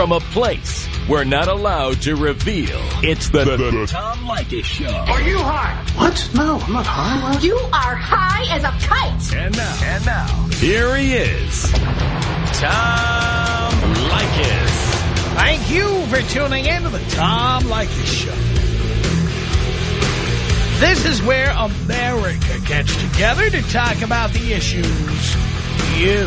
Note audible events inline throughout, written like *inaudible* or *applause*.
from a place we're not allowed to reveal. It's the, the, the Tom Leykis Show. Are you high? What? No, I'm not high. You are high as a kite. And now, and now, here he is, Tom Leykis. Thank you for tuning in to the Tom Leykis Show. This is where America gets together to talk about the issues you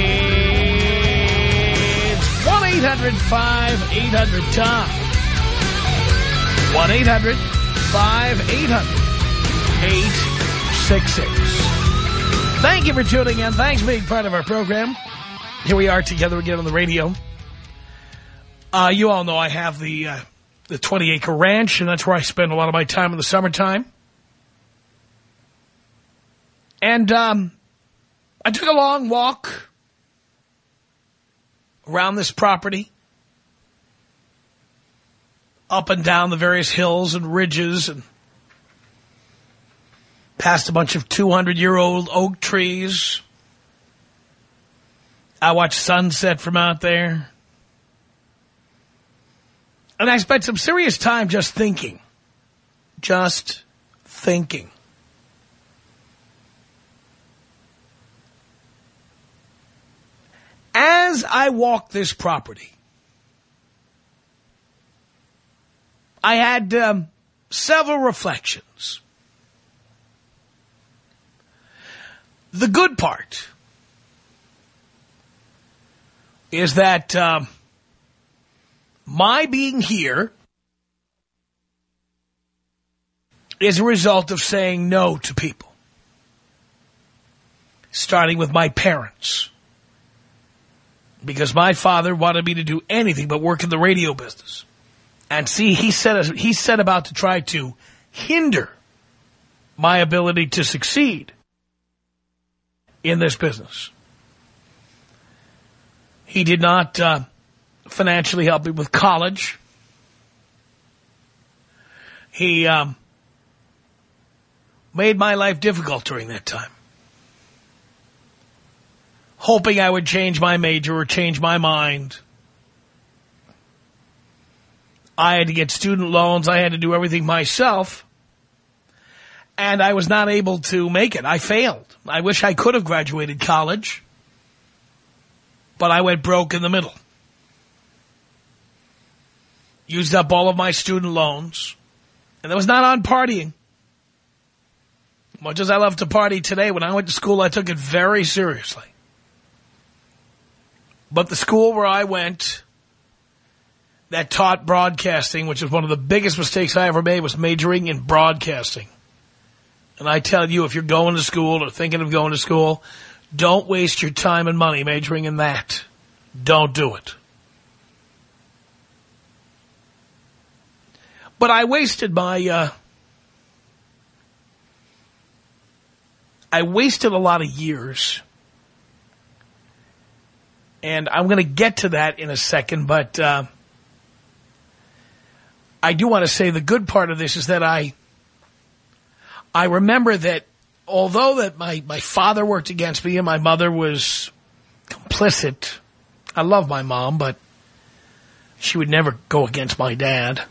1-800-5800-TOM. 1-800-5800-866. Thank you for tuning in. Thanks for being part of our program. Here we are together again on the radio. Uh, you all know I have the... Uh, the 20-acre ranch, and that's where I spend a lot of my time in the summertime. And um, I took a long walk around this property, up and down the various hills and ridges, and past a bunch of 200-year-old oak trees. I watched sunset from out there. And I spent some serious time just thinking. Just thinking. As I walked this property, I had um, several reflections. The good part is that... Um, my being here is a result of saying no to people. Starting with my parents. Because my father wanted me to do anything but work in the radio business. And see, he set, he set about to try to hinder my ability to succeed in this business. He did not uh, financially help me with college. He um, made my life difficult during that time. Hoping I would change my major or change my mind. I had to get student loans. I had to do everything myself. And I was not able to make it. I failed. I wish I could have graduated college. But I went broke in the middle used up all of my student loans, and that was not on partying. Much as I love to party today, when I went to school, I took it very seriously. But the school where I went that taught broadcasting, which is one of the biggest mistakes I ever made, was majoring in broadcasting. And I tell you, if you're going to school or thinking of going to school, don't waste your time and money majoring in that. Don't do it. But I wasted my, uh, I wasted a lot of years. And I'm going to get to that in a second, but uh, I do want to say the good part of this is that I, I remember that although that my, my father worked against me and my mother was complicit, I love my mom, but she would never go against my dad.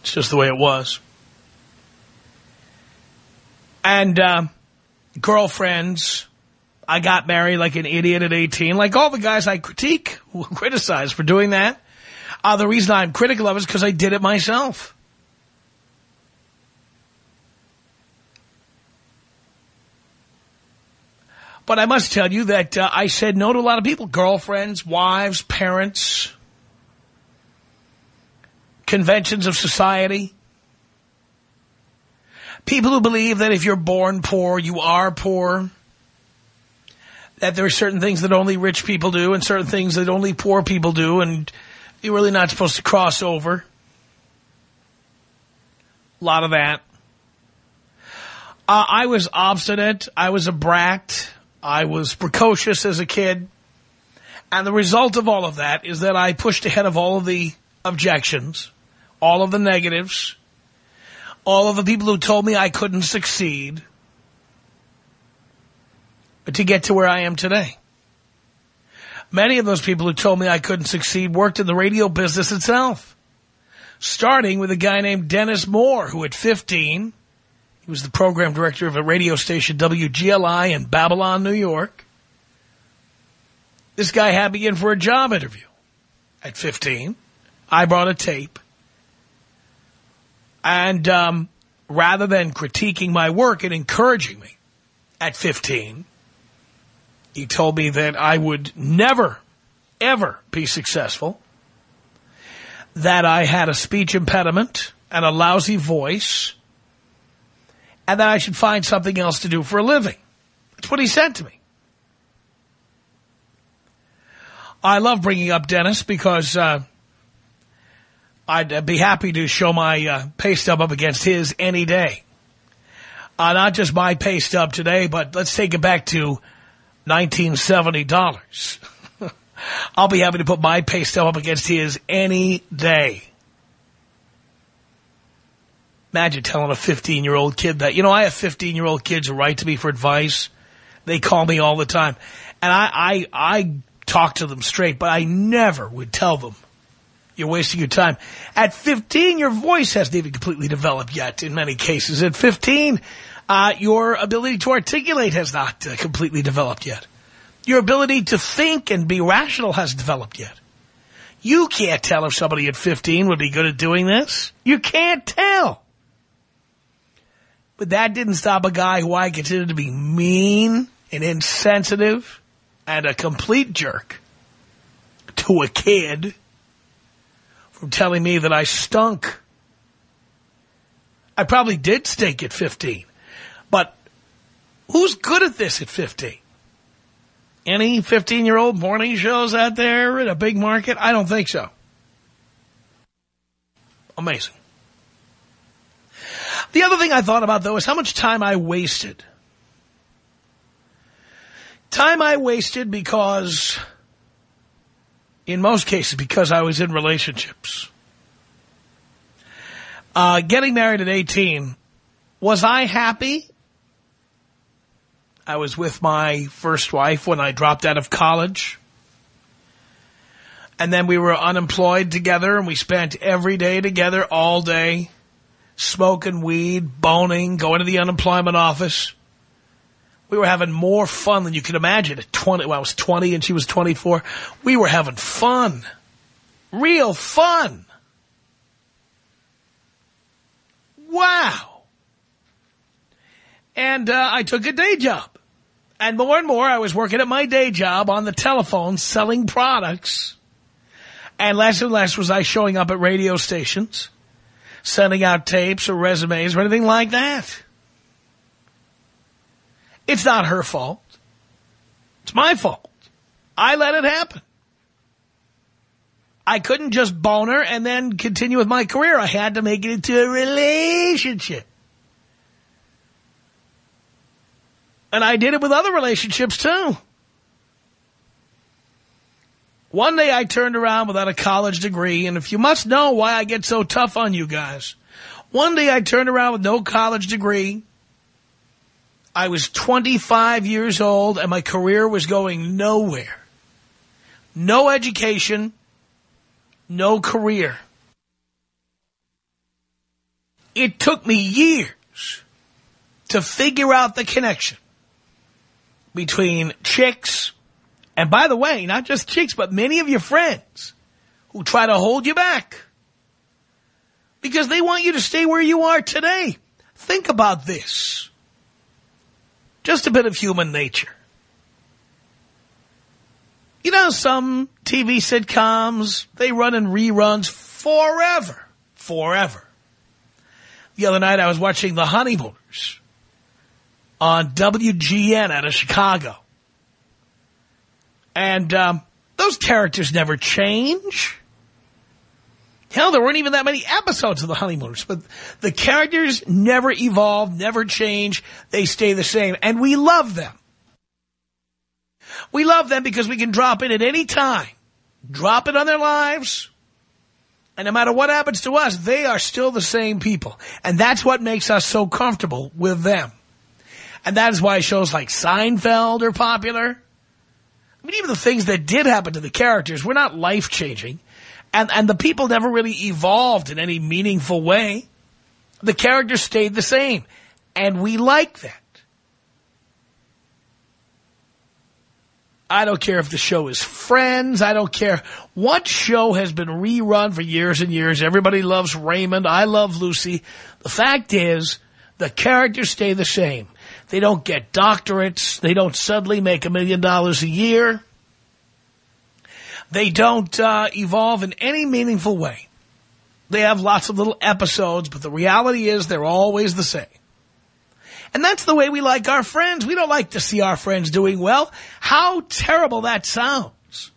It's just the way it was. And uh, girlfriends, I got married like an idiot at 18. Like all the guys I critique, *laughs* criticize for doing that. Uh, the reason I'm critical of it is because I did it myself. But I must tell you that uh, I said no to a lot of people. Girlfriends, wives, parents conventions of society. People who believe that if you're born poor, you are poor. That there are certain things that only rich people do and certain things that only poor people do, and you're really not supposed to cross over. A lot of that. Uh, I was obstinate. I was a brat. I was precocious as a kid. And the result of all of that is that I pushed ahead of all of the objections, all of the negatives, all of the people who told me I couldn't succeed to get to where I am today. Many of those people who told me I couldn't succeed worked in the radio business itself. Starting with a guy named Dennis Moore, who at 15, he was the program director of a radio station, WGLI in Babylon, New York. This guy had me in for a job interview at 15. I brought a tape. And um, rather than critiquing my work and encouraging me at 15, he told me that I would never, ever be successful, that I had a speech impediment and a lousy voice, and that I should find something else to do for a living. That's what he said to me. I love bringing up Dennis because uh, I'd be happy to show my uh, pay stub up against his any day. Uh, not just my pay stub today, but let's take it back to $1970. *laughs* I'll be happy to put my pay stub up against his any day. Imagine telling a 15-year-old kid that. You know, I have 15-year-old kids who write to me for advice. They call me all the time. And I, I, I talk to them straight, but I never would tell them, you're wasting your time. At 15, your voice hasn't even completely developed yet in many cases. At 15, uh, your ability to articulate has not uh, completely developed yet. Your ability to think and be rational hasn't developed yet. You can't tell if somebody at 15 would be good at doing this. You can't tell. But that didn't stop a guy who I considered to be mean and insensitive and a complete jerk to a kid from telling me that I stunk. I probably did stink at 15. But who's good at this at 15? Any 15-year-old morning shows out there in a big market? I don't think so. Amazing. The other thing I thought about, though, is how much time I wasted. Time I wasted because, in most cases, because I was in relationships. Uh, getting married at 18, was I happy? I was with my first wife when I dropped out of college. And then we were unemployed together and we spent every day together all day smoking weed, boning, going to the unemployment office. We were having more fun than you could imagine at 20. Well, I was 20 and she was 24. We were having fun. Real fun. Wow. And uh, I took a day job. And more and more, I was working at my day job on the telephone selling products. And less and less was I showing up at radio stations, sending out tapes or resumes or anything like that. It's not her fault. It's my fault. I let it happen. I couldn't just bone her and then continue with my career. I had to make it into a relationship. And I did it with other relationships, too. One day I turned around without a college degree, and if you must know why I get so tough on you guys, one day I turned around with no college degree. I was 25 years old, and my career was going nowhere. No education, no career. It took me years to figure out the connection between chicks, and by the way, not just chicks, but many of your friends who try to hold you back because they want you to stay where you are today. Think about this. Just a bit of human nature. You know, some TV sitcoms, they run in reruns forever. Forever. The other night I was watching The Honeymooners on WGN out of Chicago. And um, those characters never change. Hell, there weren't even that many episodes of The Honeymooners, but the characters never evolve, never change. They stay the same, and we love them. We love them because we can drop in at any time, drop it on their lives, and no matter what happens to us, they are still the same people. And that's what makes us so comfortable with them. And that is why shows like Seinfeld are popular. I mean, even the things that did happen to the characters were not life-changing. And, and the people never really evolved in any meaningful way. The characters stayed the same. And we like that. I don't care if the show is Friends. I don't care what show has been rerun for years and years. Everybody loves Raymond. I love Lucy. The fact is, the characters stay the same. They don't get doctorates. They don't suddenly make a million dollars a year. They don't uh, evolve in any meaningful way. They have lots of little episodes, but the reality is they're always the same. And that's the way we like our friends. We don't like to see our friends doing well. How terrible that sounds.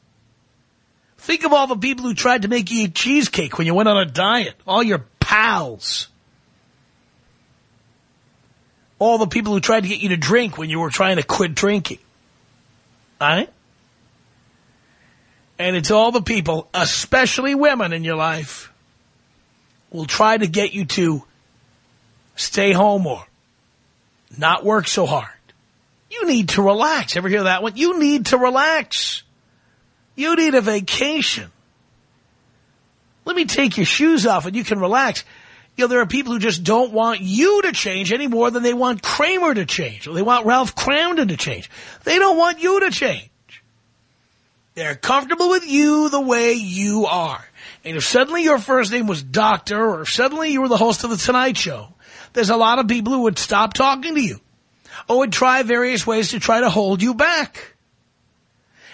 Think of all the people who tried to make you eat cheesecake when you went on a diet. All your pals. All the people who tried to get you to drink when you were trying to quit drinking. Right? And it's all the people, especially women in your life, will try to get you to stay home more not work so hard. You need to relax. Ever hear that one? You need to relax. You need a vacation. Let me take your shoes off and you can relax. You know, there are people who just don't want you to change any more than they want Kramer to change or they want Ralph Kramden to change. They don't want you to change. They're comfortable with you the way you are. And if suddenly your first name was Doctor or if suddenly you were the host of The Tonight Show, there's a lot of people who would stop talking to you or would try various ways to try to hold you back.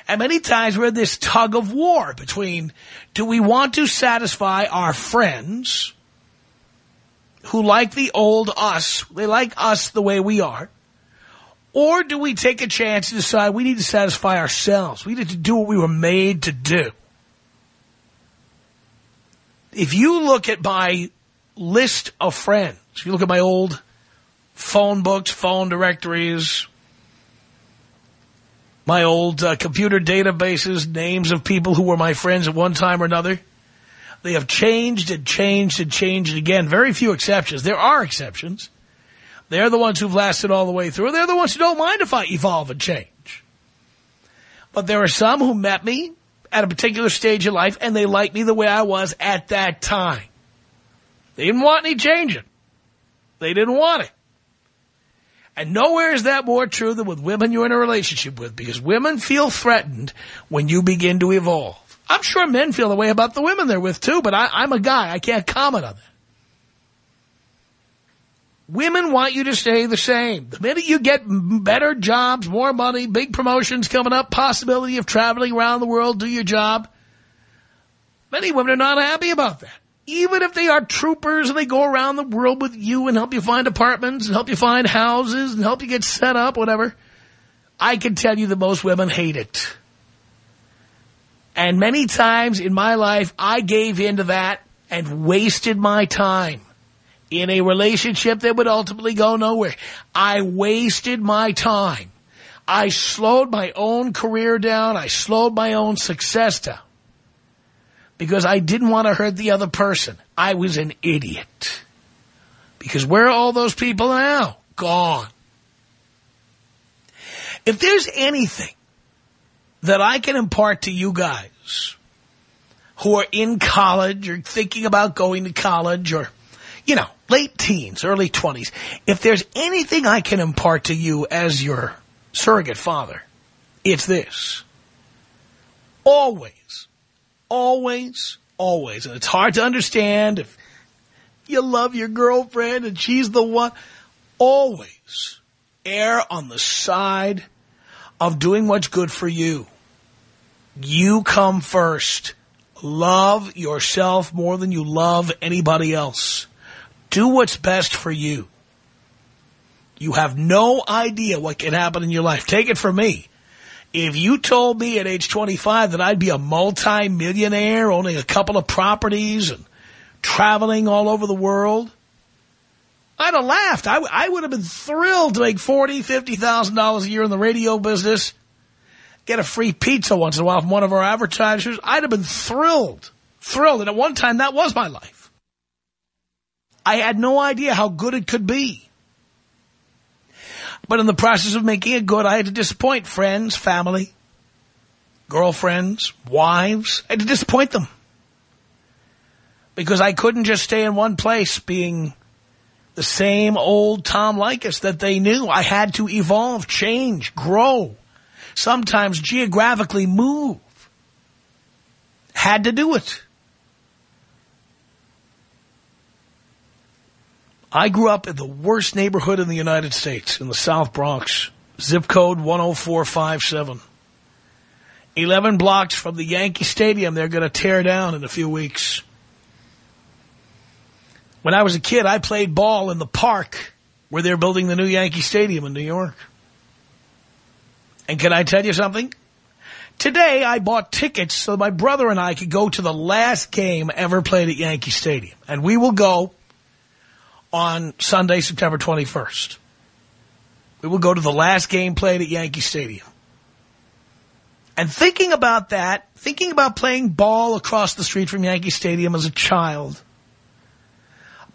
And many times we're in this tug of war between do we want to satisfy our friends who like the old us, they like us the way we are, or do we take a chance to decide we need to satisfy ourselves? We need to do what we were made to do. If you look at my list of friends, if you look at my old phone books, phone directories, my old uh, computer databases, names of people who were my friends at one time or another, they have changed and changed and changed again. Very few exceptions. There are exceptions. They're the ones who've lasted all the way through. They're the ones who don't mind if I evolve and change. But there are some who met me at a particular stage of life and they liked me the way I was at that time. They didn't want any changing. They didn't want it. And nowhere is that more true than with women you're in a relationship with because women feel threatened when you begin to evolve. I'm sure men feel the way about the women they're with too, but I, am a guy. I can't comment on that. Women want you to stay the same. The minute you get better jobs, more money, big promotions coming up, possibility of traveling around the world, do your job, many women are not happy about that even if they are troopers and they go around the world with you and help you find apartments and help you find houses and help you get set up, whatever, I can tell you that most women hate it. And many times in my life, I gave into that and wasted my time in a relationship that would ultimately go nowhere. I wasted my time. I slowed my own career down. I slowed my own success down because I didn't want to hurt the other person. I was an idiot. Because where are all those people now? Gone. If there's anything that I can impart to you guys who are in college or thinking about going to college or, you know, late teens, early 20s, if there's anything I can impart to you as your surrogate father, it's this. Always always, always, and it's hard to understand if you love your girlfriend and she's the one, always err on the side of doing what's good for you. You come first. Love yourself more than you love anybody else. Do what's best for you. You have no idea what can happen in your life. Take it from me. If you told me at age 25 that I'd be a multi-millionaire, owning a couple of properties and traveling all over the world, I'd have laughed. I, I would have been thrilled to make $40,000, $50,000 a year in the radio business, get a free pizza once in a while from one of our advertisers. I'd have been thrilled, thrilled. And at one time, that was my life. I had no idea how good it could be. But in the process of making it good, I had to disappoint friends, family, girlfriends, wives. I had to disappoint them. Because I couldn't just stay in one place being the same old Tom Leykis that they knew. I had to evolve, change, grow, sometimes geographically move. Had to do it. I grew up in the worst neighborhood in the United States, in the South Bronx, zip code 10457. 11 blocks from the Yankee Stadium they're going to tear down in a few weeks. When I was a kid, I played ball in the park where they're building the new Yankee Stadium in New York. And can I tell you something? Today, I bought tickets so my brother and I could go to the last game ever played at Yankee Stadium. And we will go on Sunday, September 21st. We will go to the last game played at Yankee Stadium. And thinking about that, thinking about playing ball across the street from Yankee Stadium as a child,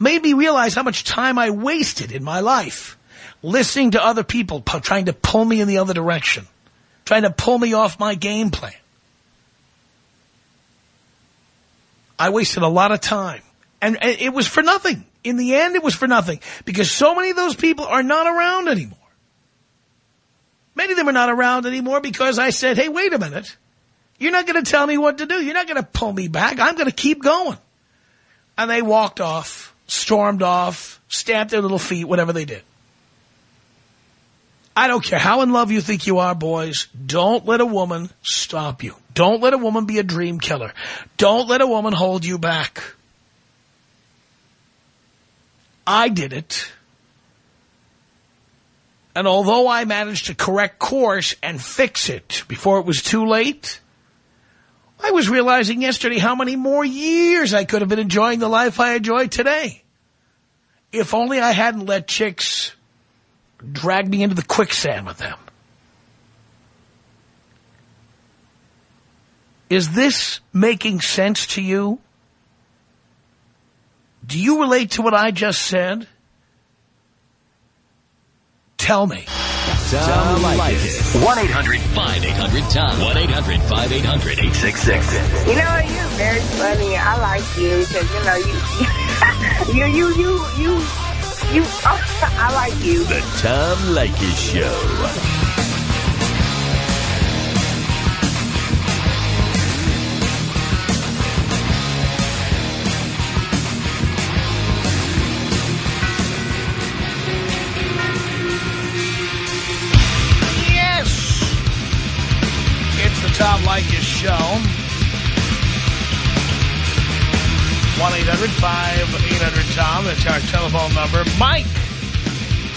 made me realize how much time I wasted in my life listening to other people trying to pull me in the other direction, trying to pull me off my game plan. I wasted a lot of time. And it was for nothing. In the end, it was for nothing. Because so many of those people are not around anymore. Many of them are not around anymore because I said, hey, wait a minute. You're not going to tell me what to do. You're not going to pull me back. I'm going to keep going. And they walked off stormed off, stamped their little feet, whatever they did. I don't care how in love you think you are, boys. Don't let a woman stop you. Don't let a woman be a dream killer. Don't let a woman hold you back. I did it. And although I managed to correct course and fix it before it was too late, I was realizing yesterday how many more years I could have been enjoying the life I enjoy today. If only I hadn't let chicks drag me into the quicksand with them. Is this making sense to you? Do you relate to what I just said? Tell me. Tom Leykis. 1-800-5800-TOM. 1-800-5800-866. You know, you're very funny. I like you because, you know, *laughs* you, you, you, you, you, you, oh, I like you. The Tom Leykis Show. Yes It's the Tom Leykis Show. 1-800-5800-TOM. That's our telephone number. Mike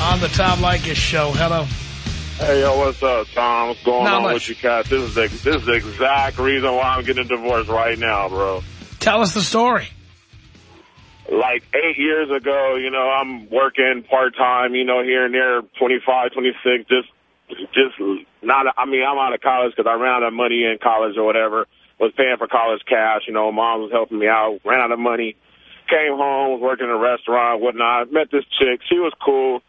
on the Tom Leykis Show. Hello. Hey, yo, what's up, Tom? What's going Not on much. with you, cat? This is, the, this is the exact reason why I'm getting a divorce right now, bro. Tell us the story. Like eight years ago, you know, I'm working part-time, you know, here and there, 25, 26, just just not, I mean, I'm out of college because I ran out of money in college or whatever, was paying for college cash, you know, mom was helping me out, ran out of money, came home, was working in a restaurant, whatnot, met this chick, she was cool.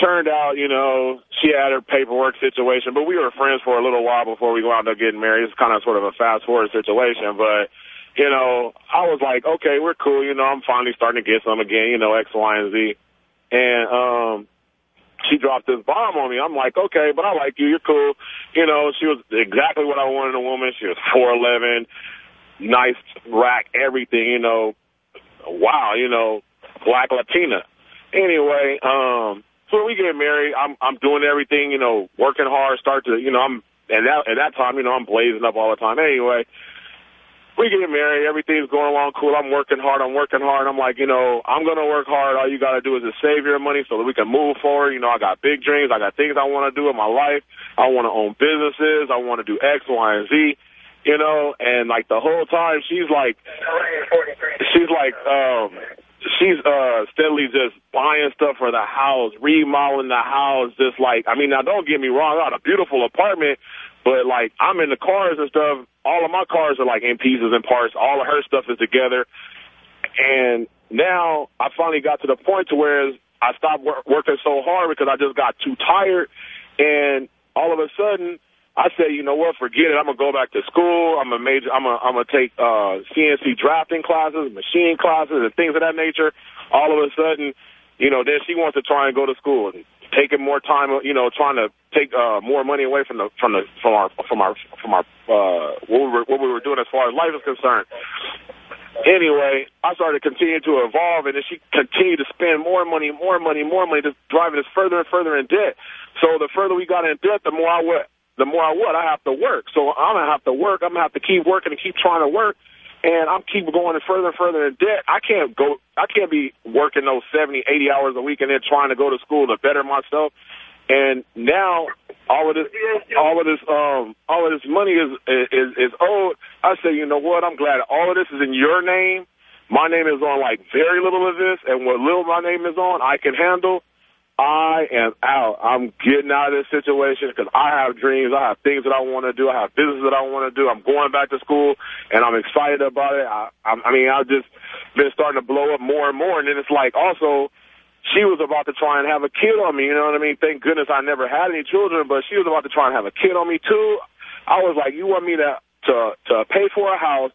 Turned out, you know, she had her paperwork situation, but we were friends for a little while before we wound up getting married. It's kind of sort of a fast-forward situation, but, you know, I was like, okay, we're cool, you know, I'm finally starting to get some again, you know, X, Y, and Z. And, um, she dropped this bomb on me. I'm like, okay, but I like you. You're cool. You know, she was exactly what I wanted in a woman. She was 4'11", nice rack, everything, you know. Wow, you know, black Latina. Anyway, um, so we get married. I'm I'm doing everything, you know, working hard, start to, you know, I'm and that at that time, you know, I'm blazing up all the time. Anyway, we get married. Everything's going along cool. I'm working hard. I'm working hard. I'm like, you know, I'm going to work hard. All you got to do is just save your money so that we can move forward. You know, I got big dreams. I got things I want to do in my life. I want to own businesses. I want to do X, Y, and Z. You know, and like the whole time she's like, she's like, um, she's uh steadily just buying stuff for the house, remodeling the house, just like I mean now don't get me wrong, I got a beautiful apartment, but like I'm in the cars and stuff, all of my cars are like in pieces and parts, all of her stuff is together. And now I finally got to the point to where I stopped wor working so hard because I just got too tired and all of a sudden I said, you know what, forget it. I'm gonna go back to school. I'm a major. I'm gonna I'm gonna take uh, CNC drafting classes, machine classes, and things of that nature. All of a sudden, you know, then she wants to try and go to school taking more time. You know, trying to take uh, more money away from the from the from our from our from our uh, what we were what we were doing as far as life is concerned. Anyway, I started to continue to evolve, and then she continued to spend more money, more money, more money, just driving us further and further in debt. So the further we got in debt, the more I would, the more I would, I have to work. So I'm to have to work. I'm to have to keep working and keep trying to work. And I'm keep going further and further in debt. I can't go, I can't be working those 70, 80 hours a week and then trying to go to school to better myself. And now all of this, all of this, um, all of this money is, is, is owed. I say, you know what? I'm glad all of this is in your name. My name is on like very little of this and what little my name is on, I can handle. I am out. I'm getting out of this situation because I have dreams. I have things that I want to do. I have business that I want to do. I'm going back to school, and I'm excited about it. I, I, I mean, I've just been starting to blow up more and more, and then it's like also she was about to try and have a kid on me, you know what I mean? Thank goodness I never had any children, but she was about to try and have a kid on me, too. I was like, you want me to, to, to pay for a house,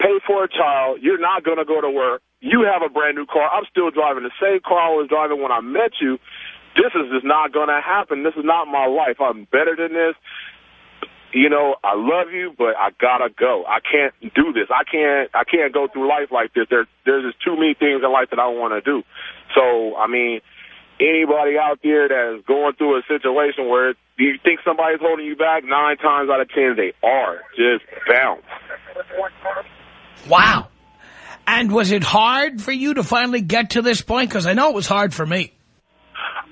pay for a child, you're not going to go to work, you have a brand new car, I'm still driving the same car I was driving when I met you, this is just not going to happen. This is not my life. I'm better than this. You know, I love you, but I gotta go. I can't do this. I can't. I can't go through life like this. There, there's just too many things in life that I want to do. So, I mean, anybody out there that's going through a situation where you think somebody's holding you back, nine times out of ten they are. Just bounce. Wow. And was it hard for you to finally get to this point? Because I know it was hard for me.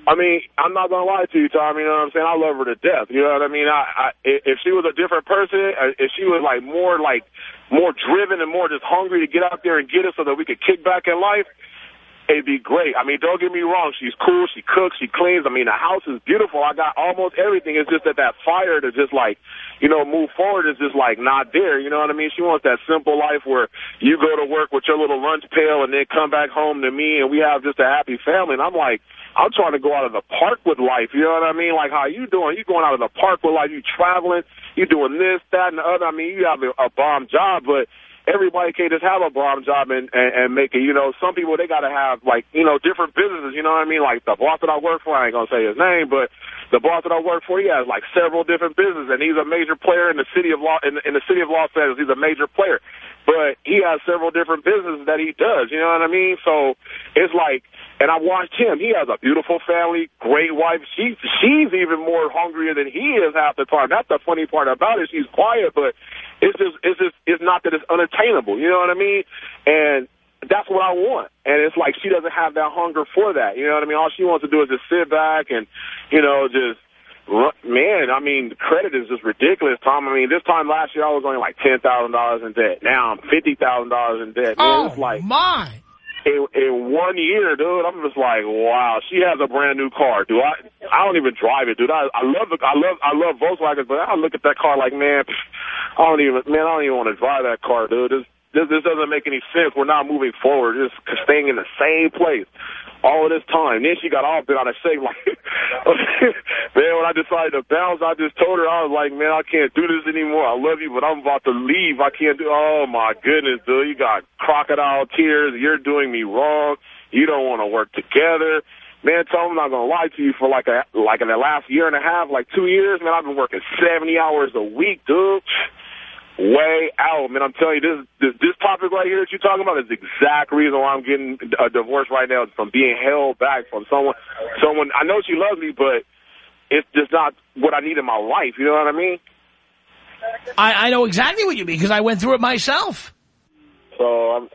I mean, I'm not gonna lie to you, Tom. You know what I'm saying? I love her to death. You know what I mean? I, I if she was a different person, uh, if she was like more like more driven and more just hungry to get out there and get it so that we could kick back in life, it'd be great. I mean, don't get me wrong. She's cool. She cooks. She cleans. I mean, the house is beautiful. I got almost everything. It's just that that fire to just like, you know, move forward is just like not there. You know what I mean? She wants that simple life where you go to work with your little lunch pail and then come back home to me and we have just a happy family. And I'm like, I'm trying to go out of the park with life. You know what I mean? Like, how you doing? You going out of the park with life. You traveling. You doing this, that, and the other. I mean, you have a, a bomb job, but everybody can't just have a bomb job and, and, and make it. You know, some people, they got to have, like, you know, different businesses. You know what I mean? Like, the boss that I work for, I ain't going to say his name, but the boss that I work for, he has, like, several different businesses, and he's a major player in the city of Los, in, in the city of Los Angeles. He's a major player. But he has several different businesses that he does. You know what I mean? So it's like, and I watched him. He has a beautiful family, great wife. She, she's even more hungrier than he is half the time. That's the funny part about it. She's quiet, but it's just, it's just, it's not that it's unattainable. You know what I mean? And that's what I want. And it's like she doesn't have that hunger for that. You know what I mean? All she wants to do is just sit back and, you know, just, man, I mean, the credit is just ridiculous, Tom. I mean, this time last year I was only like $10,000 in debt. Now I'm $50,000 in debt. Man, oh, it's like, my in, in one year, dude, I'm just like, wow, she has a brand new car. Do I? I don't even drive it, dude. I, I love the, I love, I love Volkswagens, but I look at that car like, man, I don't even, man, I don't even want to drive that car, dude. This, this, this doesn't make any sense. We're not moving forward. Just staying in the same place all of this time. Then she got all bent out of shape. Like, man, when I decided to bounce, I just told her, I was like, man, I can't do this anymore. I love you, but I'm about to leave. I can't do, oh my goodness, dude. You got crocodile tears. You're doing me wrong. You don't want to work together. Man, Tom, I'm not going to lie to you for like a, like in the last year and a half, like two years, man, I've been working 70 hours a week, dude way out, man. I'm telling you, this, this this topic right here that you're talking about is the exact reason why I'm getting uh, a divorce right now, from being held back from someone. Someone I know she loves me, but it's just not what I need in my life. You know what I mean? I, I know exactly what you mean because I went through it myself. So I'm,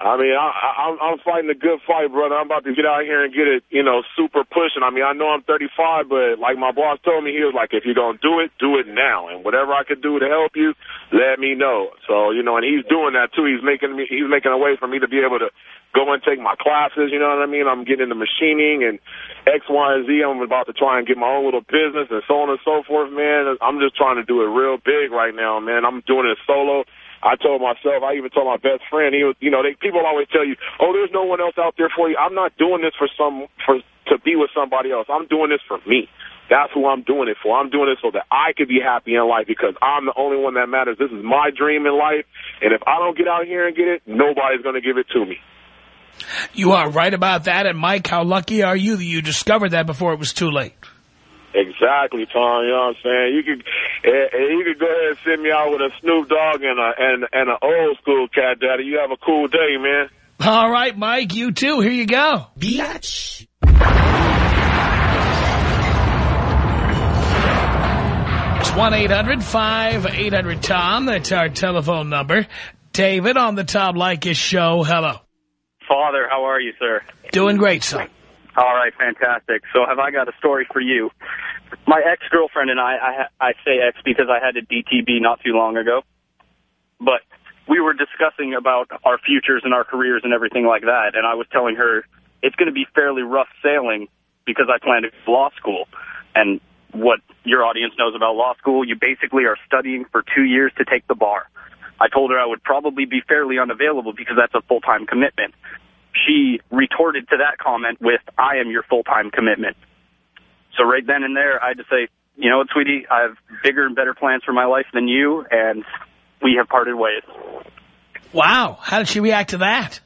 I mean, I, I, I'm fighting a good fight, brother. I'm about to get out here and get it, you know, super pushing. I mean, I know I'm 35, but like my boss told me, he was like, if you're gonna do it, do it now, and whatever I could do to help you, let me know. So you know, and he's doing that too. He's making me, he's making a way for me to be able to go and take my classes. You know what I mean? I'm getting into machining and X, Y, and Z. I'm about to try and get my own little business and so on and so forth, man. I'm just trying to do it real big right now, man. I'm doing it solo. I told myself, I even told my best friend, he was, you know, they, people always tell you, oh, there's no one else out there for you. I'm not doing this for some, for, to be with somebody else. I'm doing this for me. That's who I'm doing it for. I'm doing it so that I could be happy in life because I'm the only one that matters. This is my dream in life. And if I don't get out here and get it, nobody's going to give it to me. You are right about that. And, Mike, how lucky are you that you discovered that before it was too late? Exactly, Tom. You know what I'm saying? You could, uh, you could go ahead and send me out with a Snoop Dogg and a and and an old school cat daddy. You have a cool day, man. All right, Mike. You too. Here you go. Biatch. It's one eight hundred five eight hundred Tom. That's our telephone number. David on the Tom Leykis show. Hello. Father, how are you, sir? Doing great, son. All right, fantastic. So have I got a story for you? My ex-girlfriend and I, I, I say ex because I had a DTB not too long ago, but we were discussing about our futures and our careers and everything like that, and I was telling her it's going to be fairly rough sailing because I plan to go to law school. And what your audience knows about law school, you basically are studying for two years to take the bar. I told her I would probably be fairly unavailable because that's a full-time commitment she retorted to that comment with, I am your full-time commitment. So right then and there, I had to say, you know what, sweetie, I have bigger and better plans for my life than you, and we have parted ways. Wow. How did she react to that?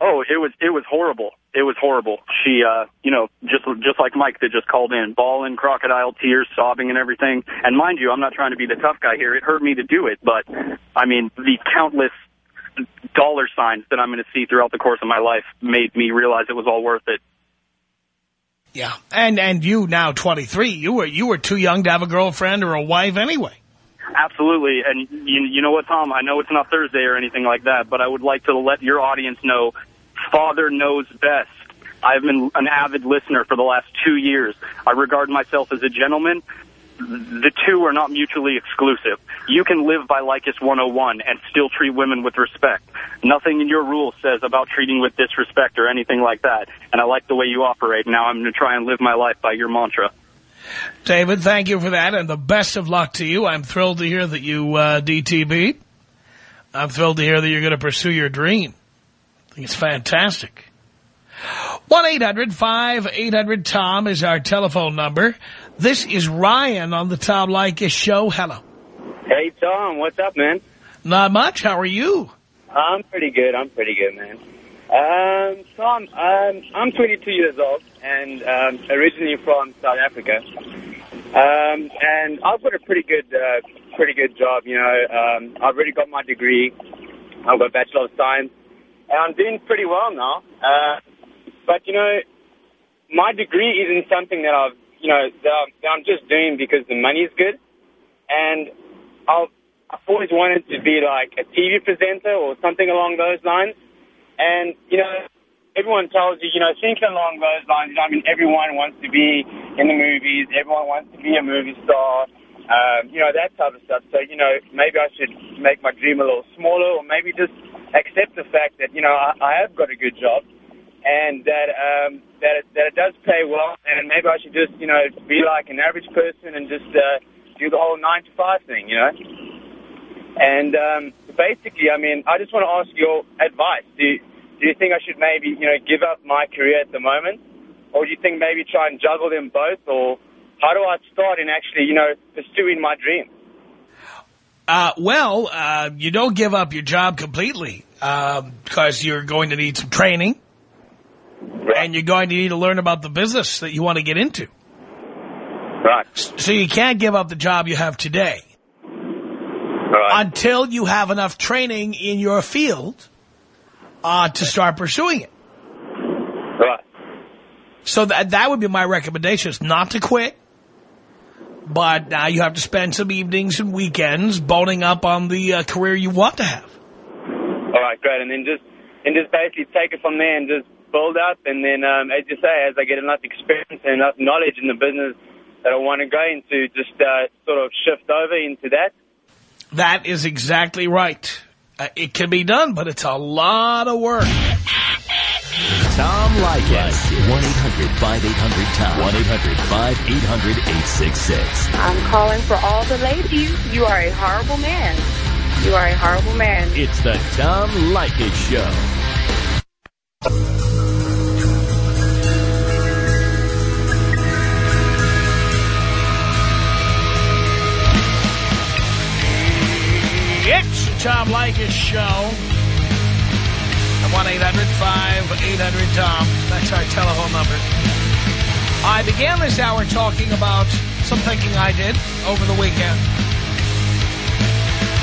Oh, it was it was horrible. It was horrible. She, uh, you know, just just like Mike that just called in, bawling, crocodile tears, sobbing and everything. And mind you, I'm not trying to be the tough guy here. It hurt me to do it, but, I mean, the countless dollar signs that I'm going to see throughout the course of my life made me realize it was all worth it. Yeah, and and you now 23, you were you were too young to have a girlfriend or a wife anyway. Absolutely, and you, you know what, Tom? I know it's not Thursday or anything like that, but I would like to let your audience know Father knows best. I've been an avid listener for the last two years. I regard myself as a gentleman, the two are not mutually exclusive. You can live by Leykis 101 and still treat women with respect. Nothing in your rule says about treating with disrespect or anything like that. And I like the way you operate. Now I'm going to try and live my life by your mantra. David, thank you for that, and the best of luck to you. I'm thrilled to hear that you uh, DTB. I'm thrilled to hear that you're going to pursue your dream. I think it's fantastic. 1-800-5800-TOM is our telephone number. This is Ryan on the Tom Leykis show. Hello. Hey, Tom. What's up, man? Not much. How are you? I'm pretty good. I'm pretty good, man. Um, Tom, um, I'm 22 years old and um, originally from South Africa. Um, and I've got a pretty good, uh, pretty good job. You know, um, I've already got my degree. I've got a Bachelor of Science, and I'm doing pretty well now. Uh, but you know, my degree isn't something that I've, you know, I'm, just doing because the money's good. And I've, I've always wanted to be like a TV presenter or something along those lines. And, you know, everyone tells you, you know, thinking along those lines, I mean, everyone wants to be in the movies. Everyone wants to be a movie star. Um, you know, that type of stuff. So, you know, maybe I should make my dream a little smaller or maybe just accept the fact that, you know, I, I have got a good job and that um, that it, that it does pay well, and maybe I should just you know be like an average person and just uh, do the whole nine to five thing, you know. And um, basically, I mean, I just want to ask your advice. Do you, do you think I should maybe you know give up my career at the moment, or do you think maybe try and juggle them both, or how do I start in actually you know pursuing my dream? Uh, well, uh, you don't give up your job completely because um, you're going to need some training. Right. And you're going to need to learn about the business that you want to get into. Right. So you can't give up the job you have today. Right. Until you have enough training in your field uh, to start pursuing it. Right. So that, that would be my recommendation is not to quit. But now you have to spend some evenings and weekends boning up on the uh, career you want to have. All right, great. And then just and just basically take it from there and just build up. And then, um, as you say, as I get enough experience and enough knowledge in the business that I want to go into, just uh, sort of shift over into that. That is exactly right. Uh, it can be done, but it's a lot of work. Tom Leykis. 1-800-5800-TOM. 1-800-5800-866. I'm calling for all the ladies. You are a horrible man. You are a horrible man. It's the Tom Leykis Show. Tom Leykis Show. At 1-800-5800-TOM. That's our telephone number. I began this hour talking about some thinking I did over the weekend.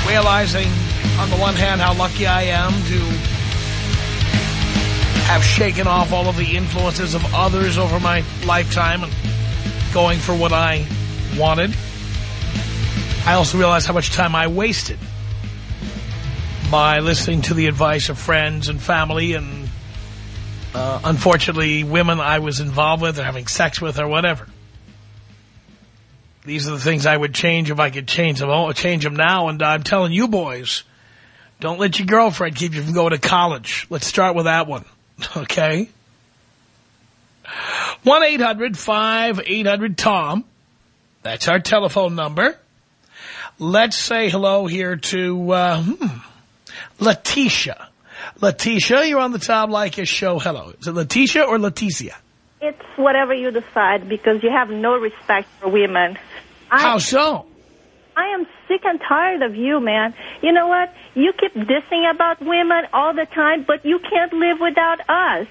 Realizing, on the one hand, how lucky I am to have shaken off all of the influences of others over my lifetime and going for what I wanted. I also realized how much time I wasted by listening to the advice of friends and family and, uh, unfortunately, women I was involved with or having sex with or whatever. These are the things I would change if I could change them. I'll change them now, and I'm telling you boys, don't let your girlfriend keep you from going to college. Let's start with that one, *laughs* okay? 1-800-5800-TOM. That's our telephone number. Let's say hello here to, uh, hmm, Letitia. Letitia, you're on the Tom Leykis show. Hello. Is it Letitia or Leticia? It's whatever you decide because you have no respect for women. I, How so? I am sick and tired of you, man. You know what? You keep dissing about women all the time, but you can't live without us.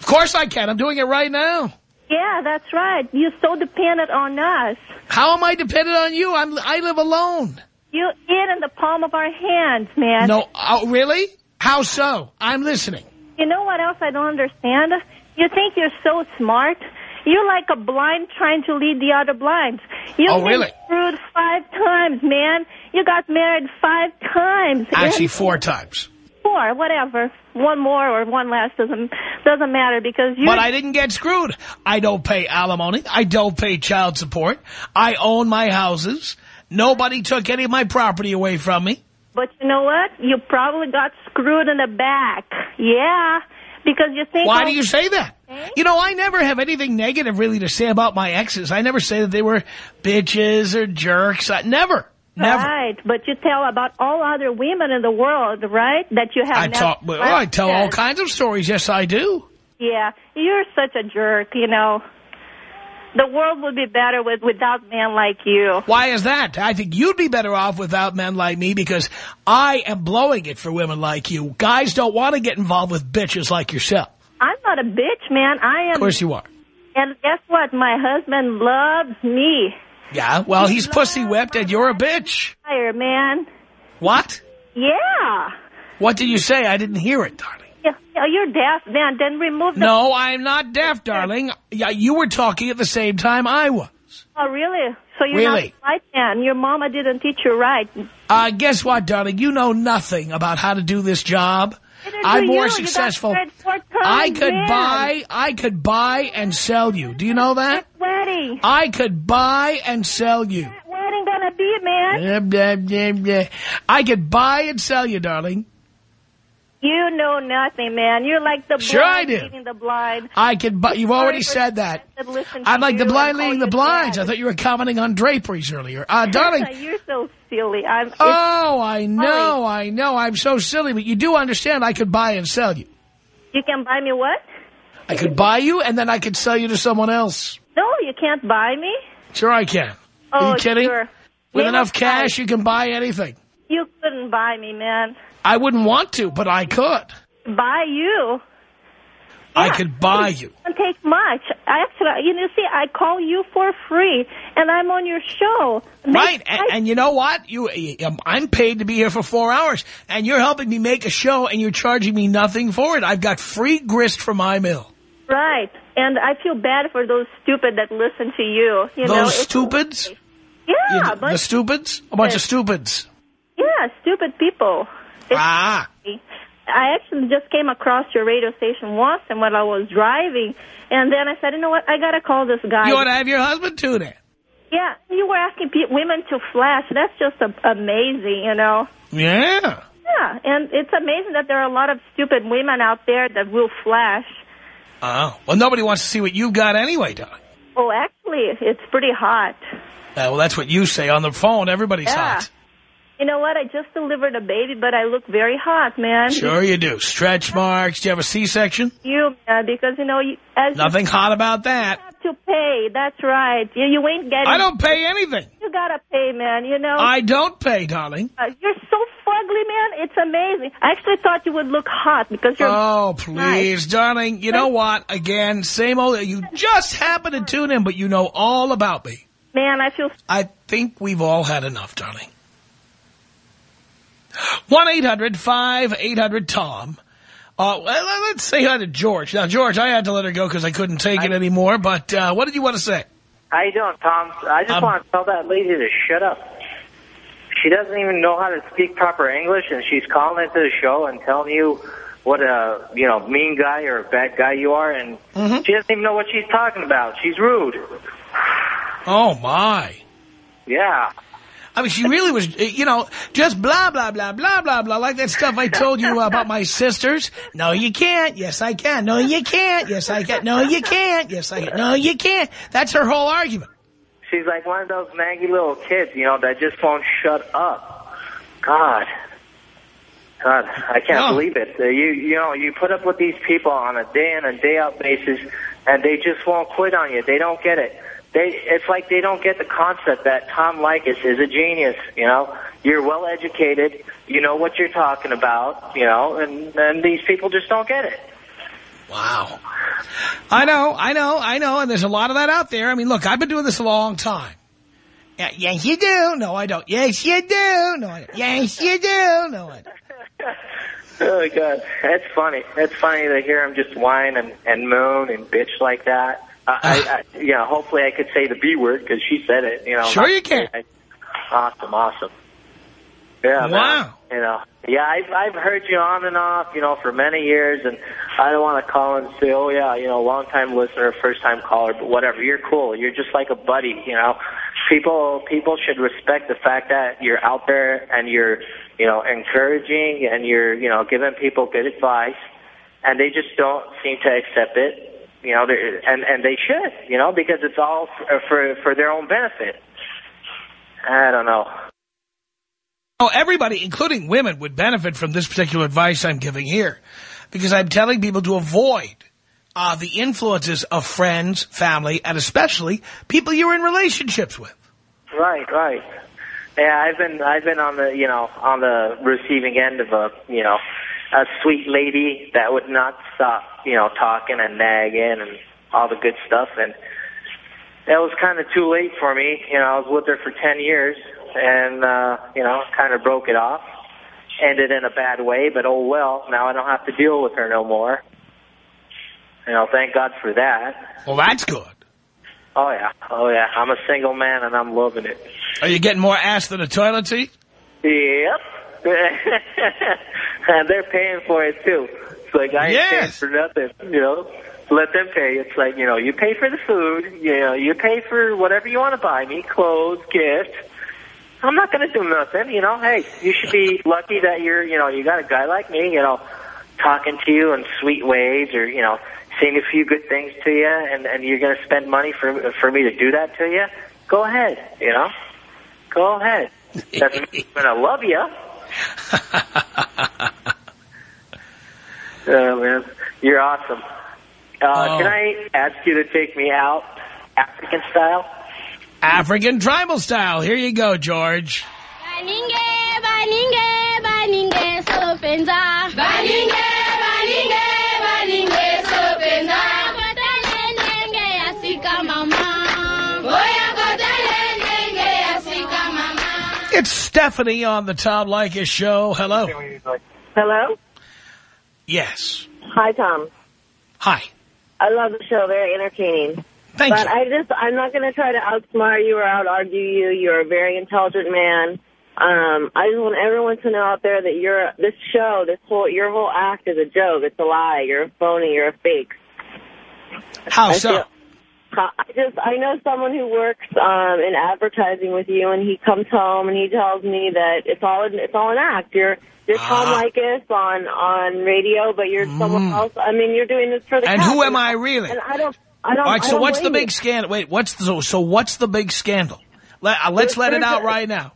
Of course I can. I'm doing it right now. Yeah, that's right. You're so dependent on us. How am I dependent on you? I'm, I live alone. You eat in the palm of our hands, man. No, oh, really? How so? I'm listening. You know what else I don't understand? You think you're so smart. You're like a blind trying to lead the other blinds. You've Oh, been really? screwed five times, man. You got married five times. Actually, four times. Four, whatever. One more or one less doesn't doesn't matter because you. But I didn't get screwed. I don't pay alimony. I don't pay child support. I own my houses. Nobody took any of my property away from me. But you know what? You probably got screwed in the back. Yeah, because you think. Why do you say that? You know, I never have anything negative really to say about my exes. I never say that they were bitches or jerks. I, never. Never. Right, but you tell about all other women in the world, right? That you have. I talk. Well, I tell all kinds of stories. Yes, I do. Yeah, you're such a jerk. You know, the world would be better with without men like you. Why is that? I think you'd be better off without men like me because I am blowing it for women like you. Guys don't want to get involved with bitches like yourself. I'm not a bitch, man. I am. Of course you are. And guess what? My husband loves me. Yeah, well, he's pussy whipped and you're a bitch. Fire, man. What? Yeah. What did you say? I didn't hear it, darling. Yeah, yeah, you're deaf, man. Then remove the... No, I'm not deaf, darling. Yeah, you were talking at the same time I was. Oh, really? So you're Really? not right, man. Your mama didn't teach you right. Uh, guess what, darling? You know nothing about how to do this job. Neither I'm more you. Successful. I could man. buy, I could buy and sell you. Do you know that? Wedding. I could buy and sell you. Wedding gonna be, man. I could buy and sell you, darling. You know nothing, man. You're like the blind Sure I do. leading the blind. I can, buy, you've already said that. that listen to I'm like the blind leading the blinds. dad. I thought you were commenting on draperies earlier. Uh, darling, You're so silly. I'm. oh, I know, I know. I'm so silly, but you do understand I could buy and sell you. you can buy me what? I could buy you, and then I could sell you to someone else. No, you can't buy me. Sure I can. Oh, Are you kidding? sure. With Name enough cash, you can buy anything. You couldn't buy me, man. I wouldn't want to, but I could. Buy you. I could buy you. It doesn't take much. I actually, you know, see, I call you for free, and I'm on your show. Make- Right, and, and you know what? You, um, I'm paid to be here for four hours, and you're helping me make a show, and you're charging me nothing for it. I've got free grist for my mill. Right, and I feel bad for those stupid that listen to you. You know, Those it's- stupids? Yeah, You- the stupids? A bunch of stupids. yeah, stupid people. Ah. I actually just came across your radio station once and when I was driving, and then I said, you know what, I got to call this guy. You ought to have your husband tune in. Yeah, you were asking pe women to flash. That's just a amazing, you know. Yeah. Yeah, and it's amazing that there are a lot of stupid women out there that will flash. Oh. Well, nobody wants to see what you've got anyway, darling. Oh, actually, it's pretty hot. Uh, well, that's what you say on the phone. Everybody's Yeah. hot. You know what? I just delivered a baby, but I look very hot, man. Sure you do. Stretch marks. Do you have a C-section? You, man, because, you know, you, as Nothing hot about that. you have to pay. That's right. You, you ain't getting... I don't pay anything. You gotta pay, man, you know. I don't pay, darling. Uh, you're so fugly, man. It's amazing. I actually thought you would look hot because you're... Oh, please, darling. You know what? Again, same old. You just happen to tune in, but you know all about me. Man, I feel... I think we've all had enough, darling. 1-800-5800-TOM. Uh, let's say hi to George. Now, George, I had to let her go because I couldn't take it anymore. But uh, what did you want to say? How you doing, Tom? I just Um, want to tell that lady to shut up. She doesn't even know how to speak proper English, and she's calling into the show and telling you what a you know mean guy or a bad guy you are, and Mm-hmm. she doesn't even know what she's talking about. She's rude. Oh, my. Yeah. I mean, she really was, you know, just blah, blah, blah, blah, blah, blah, like that stuff I told you about my sisters. No, you can't. Yes, I can. No, you can't. Yes, I can. No, you can't. Yes, I can. No, you can't. That's her whole argument. She's like one of those naggy little kids, you know, that just won't shut up. God. God, I can't No. believe it. Uh, You you know, you put up with these people on a day in and day out basis, and they just won't quit on you. They don't get it. They it's like they don't get the concept that Tom Leykis is a genius. You know, you're well educated. You know what you're talking about. You know, and and these people just don't get it. Wow. I know, I know, I know, and there's a lot of that out there. I mean, look, I've been doing this a long time. Yeah, yes, you do. No, I don't. Yes, you do. No, I don't. Yes, you do. No, I don't. *laughs* Oh my god, that's funny. That's funny to hear him just whine and, and moan and bitch like that. I, I, ah. I, you know, hopefully I could say the B word because she said it. You know, Sure you can. Awesome, awesome. Yeah, man. Wow. You know, yeah, I've I've heard you on and off, you know, for many years, and I don't want to call and say, oh yeah, you know, long time listener, first time caller, but whatever. You're cool. You're just like a buddy, you know. People people should respect the fact that you're out there and you're, you know, encouraging and you're, you know, giving people good advice, and they just don't seem to accept it. You know, they're- and and they should, you know, because it's all for for, for their own benefit. I don't know. Oh, everybody, including women, would benefit from this particular advice I'm giving here. Because I'm telling people to avoid uh, the influences of friends, family, and especially people you're in relationships with. Right, right. Yeah, I've been I've been on the you know on the receiving end of a you know a sweet lady that would not stop you know talking and nagging and all the good stuff, and that was kind of too late for me. You know, I was with her for ten years, and uh, you know, kind of broke it off. Ended in a bad way, but oh well. Now I don't have to deal with her no more. You know, thank God for that. Well, that's good. Oh yeah, oh yeah. I'm a single man and I'm loving it. Are you getting more ass than a toilet seat? Yep. *laughs* and they're paying for it too. It's like I ain't Yes. paying for nothing, you know. Let them pay. It's like, you know, you pay for the food, you know, you pay for whatever you want to buy me, clothes, gifts. I'm not going to do nothing, you know. Hey, you should be lucky that you're, you know, you got a guy like me, you know, talking to you in sweet ways or, you know, saying a few good things to you and, and you're going to spend money for, for me to do that to you. Go ahead, you know. Go ahead. I'm going to love you. *laughs* Oh man, you're awesome. Uh, Oh. Can I ask you to take me out African style? African tribal style. Here you go, George. Baninge, baninge, baninge, solopenza. Stephanie on the Tom Leykis show. Hello. Hello? Yes. Hi, Tom. Hi. I love the show. Very entertaining. Thank but you. I just, I'm not going to try to outsmart you or out-argue you. You're a very intelligent man. Um, I just want everyone to know out there that you're this show, this whole your whole act is a joke. It's a lie. You're a phony. You're a fake. How I so? feel- I just I know someone who works um, in advertising with you, and he comes home and he tells me that it's all an, it's all an act. You're you're Tom Ah. Leykis on on radio, but you're someone else. I mean, you're doing this for the Mm. And who am I really? And I don't. I don't. All right, so what's the big scandal? Wait, what's the, so, so what's the big scandal? Let, uh, let's let it out right now.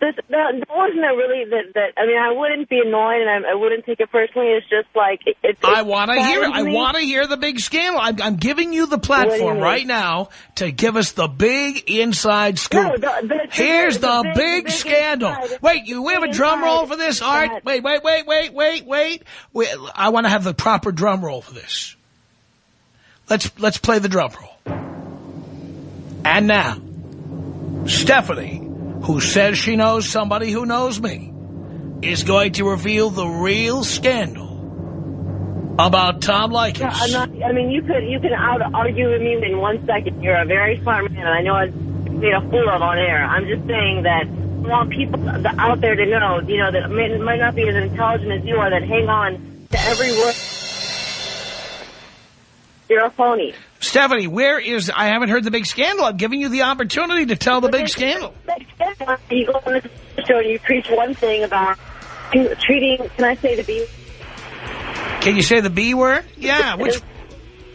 This, that wasn't a really that, that. I mean, I wouldn't be annoyed, and I, I wouldn't take it personally. It's just like it, it's. I want to hear it. I want to hear the big scandal. I'm, I'm giving you the do you platform right now to give us the big inside scoop. No, the- the- Here's the the, big- big, scandal. inside- Wait, you we have a drum roll for this, Art? Wait, wait, wait, wait, wait, wait. wait I want to have the proper drum roll for this. Let's let's play the drum roll. And now, Stephanie, who says she knows somebody who knows me, is going to reveal the real scandal about Tom Leykis. No, I'm not. I mean, you could you could out argue with me in one second. You're a very smart man, and I know I made a fool of on air. I'm just saying that I want people out there to know, you know, that may, might not be as intelligent as you are, that hang on to every word. You're a phony. Stephanie, where is... I haven't heard the big scandal. I'm giving you the opportunity to tell the big scandal. You go on the show and you preach one thing about treating. Can I say the B? Can you say the B word? Yeah, which...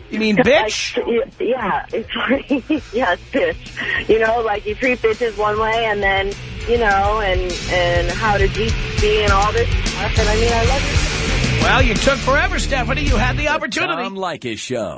You mean *laughs* bitch? Like, yeah, it's *laughs* yes, bitch. You know, like you treat bitches one way, and then you know, and and how to GC and all this stuff. And I mean, I love you. Well, you took forever, Stephanie. You had the opportunity. Tom Leykis Show.